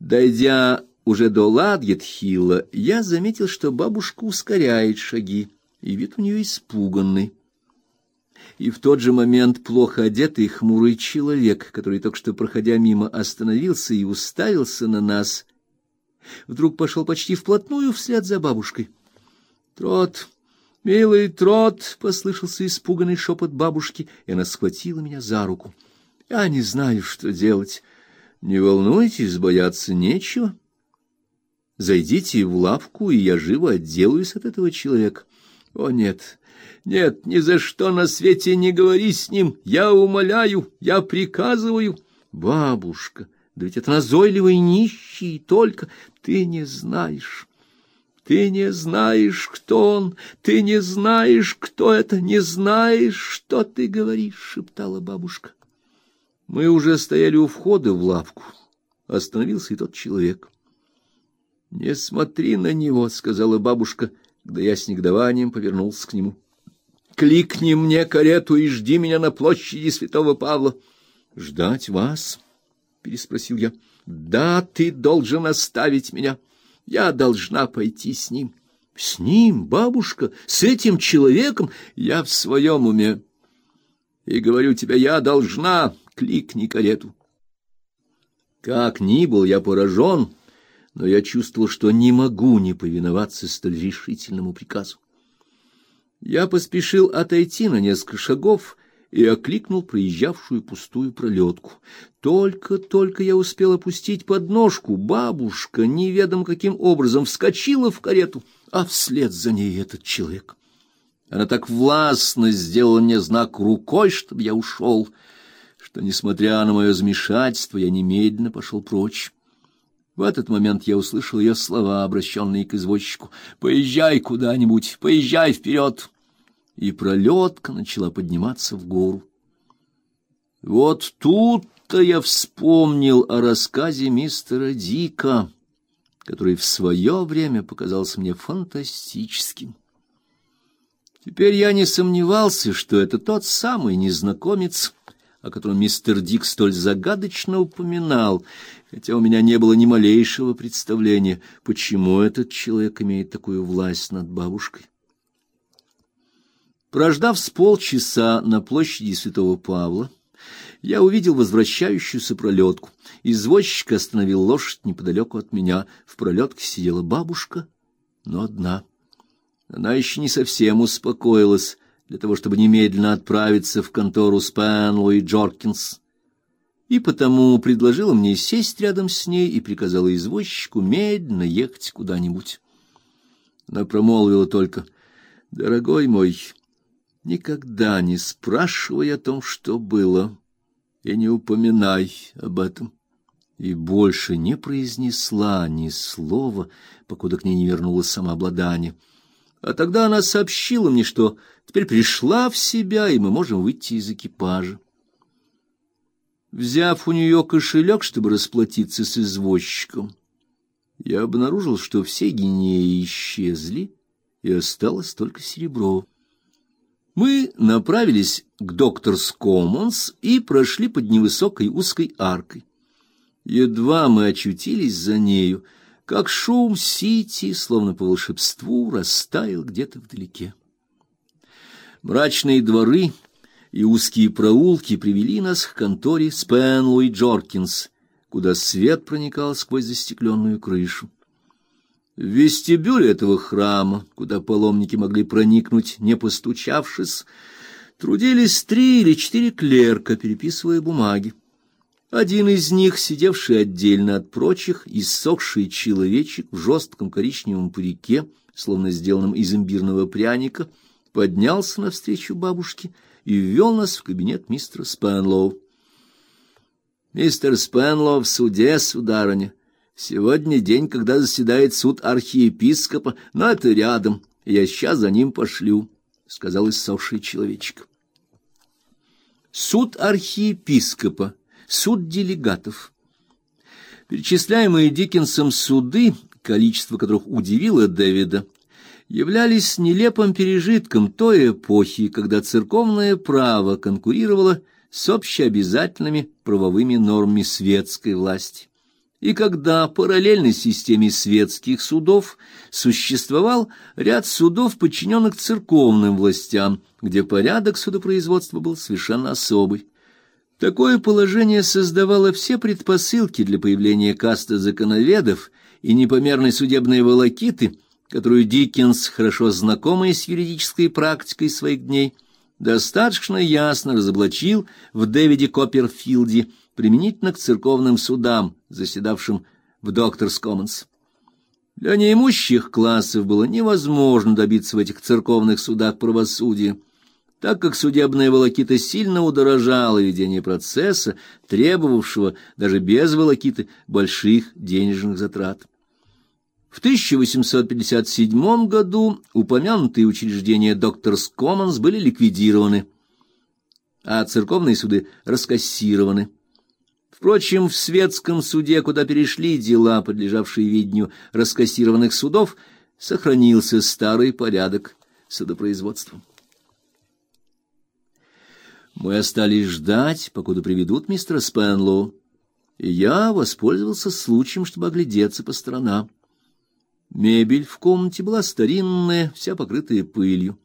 Дойдя уже до Ладгетхилла, я заметил, что бабушка ускоряет шаги, и вид у нее испуганный. И в тот же момент плохо одетый хмурый человек, который только что проходя мимо остановился и уставился на нас, вдруг пошел почти вплотную вслед за бабушкой. Трот, милый Трот, послышался испуганный шепот бабушки, и она схватила меня за руку. Я не знаю, что делать. Не волнуйтесь, бояться нечего. Зайдите в лавку, и я живо отделаюсь от этого человека. О нет. Нет, ни за что на свете не говори с ним. Я умоляю, я приказываю. Бабушка, да ведь это назойливый нищий, только ты не знаешь. Ты не знаешь, кто он, ты не знаешь, кто это, не знаешь, что ты говоришь, шептала бабушка. Мы уже стояли у входа в лавку. Остановился и тот человек. Не смотри на него, сказала бабушка, когда я с негодованием повернулся к нему. Кликни мне карету и жди меня на площади Святого Павла. Ждать вас? переспросил я. Да, ты должен оставить меня. Я должна пойти с ним. С ним, бабушка, с этим человеком я в своем уме. И говорю тебе, я должна, кликни карету. Как ни был я поражен, но я чувствовал, что не могу не повиноваться столь решительному приказу. Я поспешил отойти на несколько шагов и окликнул проезжавшую пустую пролетку. Только-только я успел опустить подножку, бабушка неведом каким образом вскочила в карету, а вслед за ней этот человек. Она так властно сделала мне знак рукой, чтобы я ушел, что, несмотря на мое замешательство, я немедленно пошел прочь. В этот момент я услышал ее слова, обращенные к извозчику: "Поезжай куда-нибудь, поезжай вперед!» И пролетка начала подниматься в гору. Вот тут-то я вспомнил о рассказе мистера Дика, который в свое время показался мне фантастическим. Теперь я не сомневался, что это тот самый незнакомец, о котором мистер Дик столь загадочно упоминал, хотя у меня не было ни малейшего представления, почему этот человек имеет такую власть над бабушкой. Прождав с полчаса на площади Святого Павла, я увидел возвращающуюся пролетку. Извозчик остановил лошадь неподалеку от меня. В пролетке сидела бабушка, но одна. Она еще не совсем успокоилась для того, чтобы немедленно отправиться в контору Спэнлоу и Джоркинс, и потому предложила мне сесть рядом с ней и приказала извозчику медленно ехать куда-нибудь. Она промолвила только: "Дорогой мой, никогда не спрашивай о том, что было, и не упоминай об этом". И больше не произнесла ни слова, покуда к ней не вернулось самообладание. А тогда она сообщила мне, что теперь пришла в себя, и мы можем выйти из экипажа. Взяв у нее кошелек, чтобы расплатиться с извозчиком, я обнаружил, что все гинеи исчезли, и осталось только серебро. Мы направились к докторс Коммонс и прошли под невысокой узкой аркой. Едва мы очутились за нею, как шум сити, словно по волшебству, растаял где-то вдалеке. Мрачные дворы и узкие проулки привели нас к конторе Спенлу и Джоркинс, куда свет проникал сквозь застекленную крышу. В вестибюле этого храма, куда паломники могли проникнуть, не постучавшись, трудились три или четыре клерка, переписывая бумаги. Один из них, сидевший отдельно от прочих, иссохший человечек в жестком коричневом парике, словно сделанном из имбирного пряника, поднялся навстречу бабушке и ввел нас в кабинет мистера Спенлоу. Мистер Спенлоу в суде, сударыня. Сегодня день, когда заседает суд архиепископа, но это рядом. Я сейчас за ним пошлю, сказал иссохший человечек. Суд архиепископа суд делегатов. Перечисляемые Диккенсом суды, количество которых удивило Дэвида, являлись нелепым пережитком той эпохи, когда церковное право конкурировало с общеобязательными правовыми нормами светской власти. И когда параллельно системе светских судов существовал ряд судов, подчиненных церковным властям, где порядок судопроизводства был совершенно особый. Такое положение создавало все предпосылки для появления касты законоведов и непомерной судебной волокиты, которую Диккенс, хорошо знакомый с юридической практикой своих дней, достаточно ясно разоблачил в Дэвиде Копперфилде применительно к церковным судам, заседавшим в Докторс Коммонс. Для неимущих классов было невозможно добиться в этих церковных судах правосудия, так как судебная волокита сильно удорожала ведение процесса, требовавшего даже без волокиты больших денежных затрат. В 1857 году упомянутые учреждения Докторс Коммонс были ликвидированы, а церковные суды раскассированы. Впрочем, в светском суде, куда перешли дела, подлежавшие видению раскассированных судов, сохранился старый порядок судопроизводства. Мы остались ждать, покуда приведут мистера Спенлоу, я воспользовался случаем, чтобы оглядеться по сторонам. Мебель в комнате была старинная, вся покрытая пылью.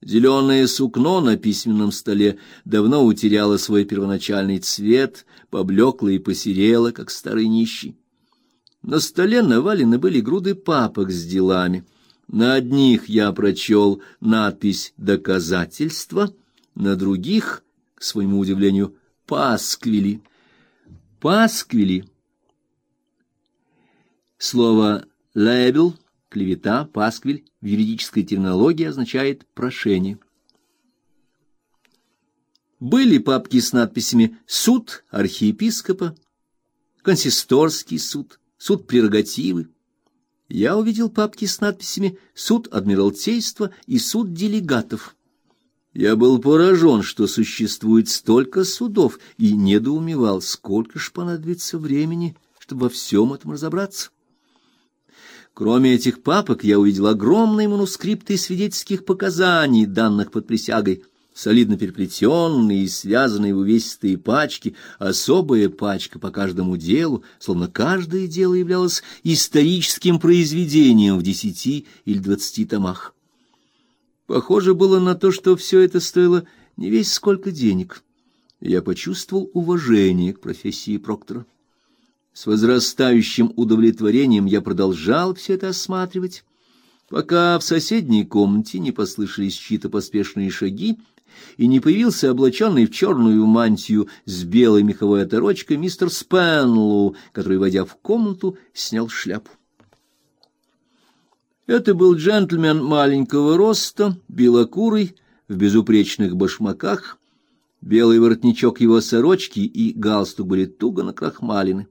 Зеленое сукно на письменном столе давно утеряло свой первоначальный цвет, поблекло и посерело, как старый нищий. На столе навалены были груды папок с делами. На одних я прочел надпись «Доказательства», на других, к своему удивлению, «Пасквили». «Пасквили» Слово «лейбл» Клевета, пасквиль в юридической терминологии означает прошение. Были папки с надписями «Суд архиепископа», «Консисторский суд», «Суд прерогативы». Я увидел папки с надписями «Суд адмиралтейства» и «Суд делегатов». Я был поражен, что существует столько судов, и недоумевал, сколько ж понадобится времени, чтобы во всем этом разобраться. Кроме этих папок я увидел огромные манускрипты свидетельских показаний, данных под присягой, солидно переплетенные и связанные в увесистые пачки, особая пачка по каждому делу, словно каждое дело являлось историческим произведением в десяти или двадцати томах. Похоже было на то, что все это стоило не весь сколько денег. Я почувствовал уважение к профессии проктора. С возрастающим удовлетворением я продолжал все это осматривать, пока в соседней комнате не послышались чьи-то поспешные шаги и не появился облаченный в черную мантию с белой меховой оторочкой мистер Спенлоу, который, войдя в комнату, снял шляпу. Это был джентльмен маленького роста, белокурый, в безупречных башмаках, белый воротничок его сорочки и галстук были туго накрахмалены.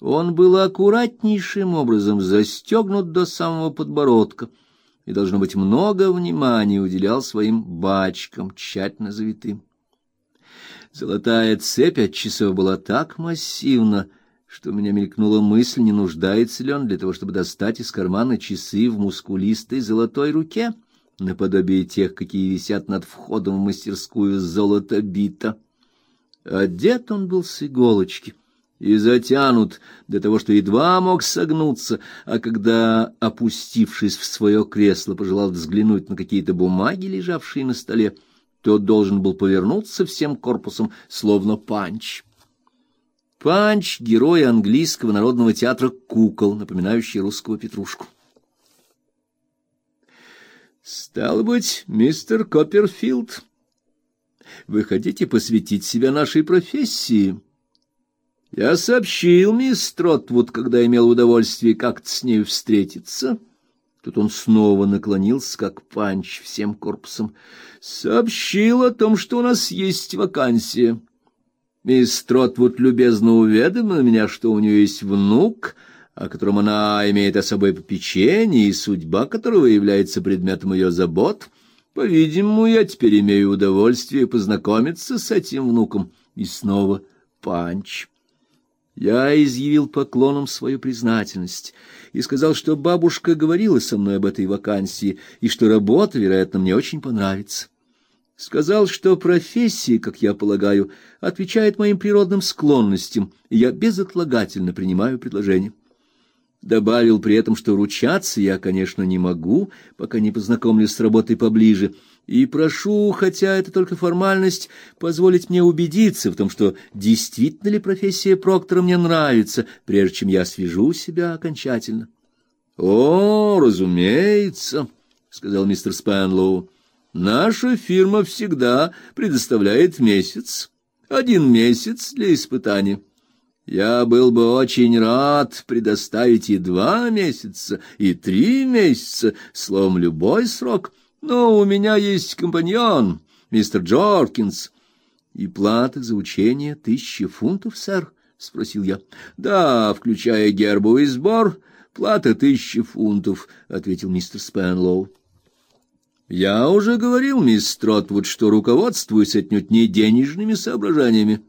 Он был аккуратнейшим образом застегнут до самого подбородка и, должно быть, много внимания уделял своим бачкам, тщательно завитым. Золотая цепь от часов была так массивна, что у меня мелькнула мысль, не нуждается ли он для того, чтобы достать из кармана часы в мускулистой золотой руке, наподобие тех, какие висят над входом в мастерскую золото бита. Одет он был с иголочки, и затянут до того, что едва мог согнуться, а когда, опустившись в свое кресло, пожелал взглянуть на какие-то бумаги, лежавшие на столе, то должен был повернуться всем корпусом, словно панч. Панч — герой английского народного театра кукол, напоминающий русского Петрушку. «Стало быть, мистер Копперфилд, вы хотите посвятить себя нашей профессии?» Я сообщил мисс Тротвуд, когда имел удовольствие как-то с ней встретиться. Тут он снова наклонился, как Панч, всем корпусом. Сообщил о том, что у нас есть вакансия. Мисс Тротвуд любезно уведомила меня, что у нее есть внук, о котором она имеет особое попечение, и судьба которого является предметом ее забот. По-видимому, я теперь имею удовольствие познакомиться с этим внуком. И снова панч. Я изъявил поклоном свою признательность и сказал, что бабушка говорила со мной об этой вакансии и что работа, вероятно, мне очень понравится. Сказал, что профессия, как я полагаю, отвечает моим природным склонностям, и я безотлагательно принимаю предложение. Добавил при этом, что ручаться я, конечно, не могу, пока не познакомлюсь с работой поближе, и прошу, хотя это только формальность, позволить мне убедиться в том, что действительно ли профессия проктора мне нравится, прежде чем я свяжу себя окончательно. — О, разумеется, — сказал мистер Спэнлоу, — наша фирма всегда предоставляет месяц, один месяц для испытания. Я был бы очень рад предоставить и два месяца, и три месяца, словом, любой срок, но у меня есть компаньон, мистер Джоркинс. — И плата за учение тысячи фунтов, сэр? — спросил я. — Да, включая гербовый сбор, плата тысячи фунтов, — ответил мистер Спэнлоу. Я уже говорил, мисс Тротвуд, что руководствуюсь отнюдь не денежными соображениями.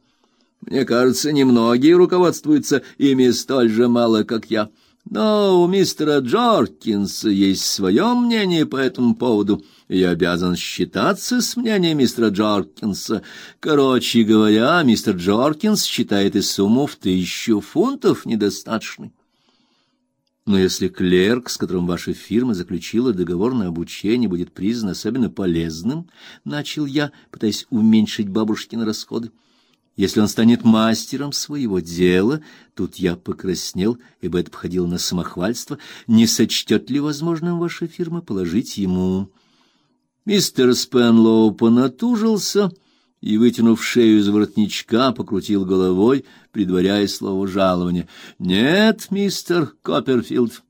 Мне кажется, немногие руководствуются ими столь же мало, как я. Но у мистера Джоркинса есть свое мнение по этому поводу, я обязан считаться с мнением мистера Джоркинса. Короче говоря, мистер Джоркинс считает и сумму в тысячу фунтов недостаточной. Но если клерк, с которым ваша фирма заключила договор на обучение, будет признан особенно полезным, начал я, пытаясь уменьшить бабушкины расходы, если он станет мастером своего дела, тут я покраснел, ибо это походило на самохвальство, не сочтет ли возможным ваша фирма положить ему? Мистер Спенлоу понатужился и, вытянув шею из воротничка, покрутил головой, предваряя слово жалования. «Нет, мистер Копперфилд».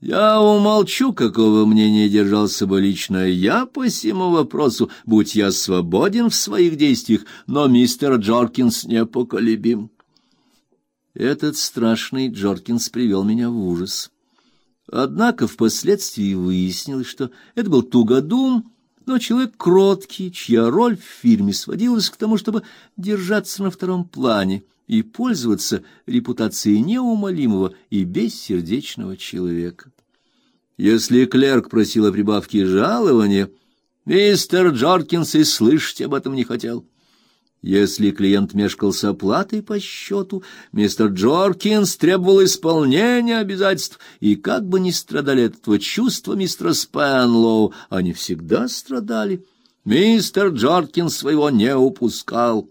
Я умолчу, какого мнения держался бы лично я по всему вопросу, будь я свободен в своих действиях, но мистер Джоркинс непоколебим. Этот страшный Джоркинс привел меня в ужас. Однако впоследствии выяснилось, что это был тугодум, но человек кроткий, чья роль в фирме сводилась к тому, чтобы держаться на втором плане и пользоваться репутацией неумолимого и бессердечного человека. Если клерк просил о прибавке жалования, мистер Джоркинс и слышать об этом не хотел. Если клиент мешкал с оплатой по счету, мистер Джоркинс требовал исполнения обязательств, и как бы ни страдали от этого чувства мистера Спэнлоу, они всегда страдали. Мистер Джоркинс своего не упускал.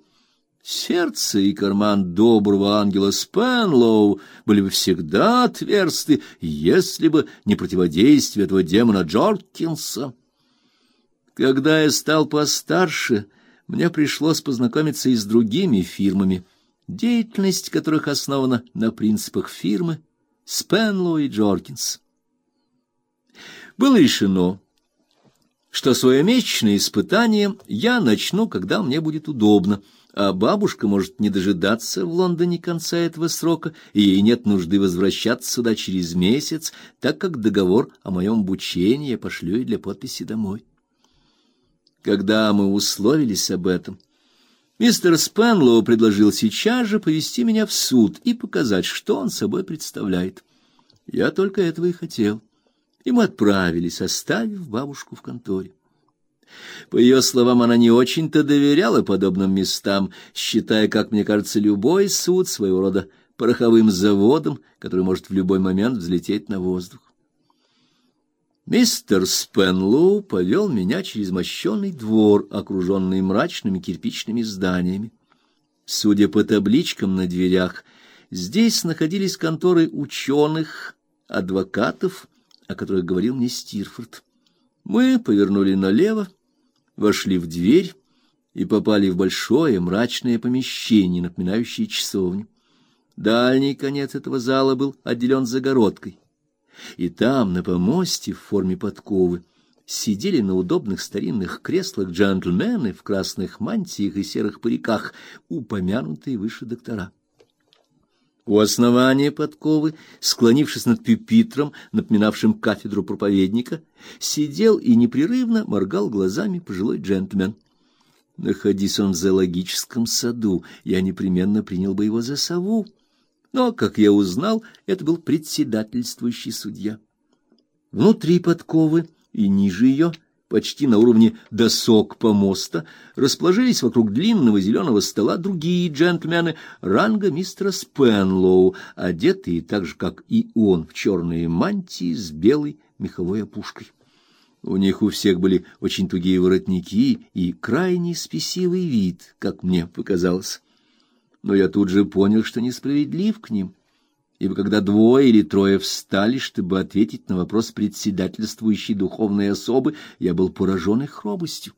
Сердце и карман доброго ангела Спенлоу были бы всегда отверсты, если бы не противодействие этого демона Джоркинса. Когда я стал постарше, мне пришлось познакомиться и с другими фирмами, деятельность которых основана на принципах фирмы Спенлоу и Джоркинс. Было решено, что свое месячное испытание я начну, когда мне будет удобно — а бабушка может не дожидаться в Лондоне конца этого срока, и ей нет нужды возвращаться сюда через месяц, так как договор о моем обучении я пошлю ей для подписи домой. Когда мы условились об этом, мистер Спенлоу предложил сейчас же повести меня в суд и показать, что он собой представляет. Я только этого и хотел. И мы отправились, оставив бабушку в конторе. По ее словам, она не очень-то доверяла подобным местам, считая, как мне кажется, любой суд своего рода пороховым заводом, который может в любой момент взлететь на воздух. Мистер Спенлоу повел меня через мощенный двор, окруженный мрачными кирпичными зданиями. Судя по табличкам на дверях, здесь находились конторы ученых, адвокатов, о которых говорил мне Стирфорд. Мы повернули налево, вошли в дверь и попали в большое мрачное помещение, напоминающее часовню. Дальний конец этого зала был отделен загородкой, и там, на помосте в форме подковы, сидели на удобных старинных креслах джентльмены в красных мантиях и серых париках, упомянутые выше доктора. У основания подковы, склонившись над пюпитром, напоминавшим кафедру проповедника, сидел и непрерывно моргал глазами пожилой джентльмен. Находись он в зоологическом саду, я непременно принял бы его за сову. Но, как я узнал, это был председательствующий судья. Внутри подковы и ниже ее почти на уровне досок помоста, расположились вокруг длинного зеленого стола другие джентльмены ранга мистера Спенлоу, одетые так же, как и он, в черные мантии с белой меховой опушкой. У них у всех были очень тугие воротники и крайне спесивый вид, как мне показалось. Но я тут же понял, что несправедлив к ним ибо когда двое или трое встали, чтобы ответить на вопрос председательствующей духовной особы, я был поражен их робостью.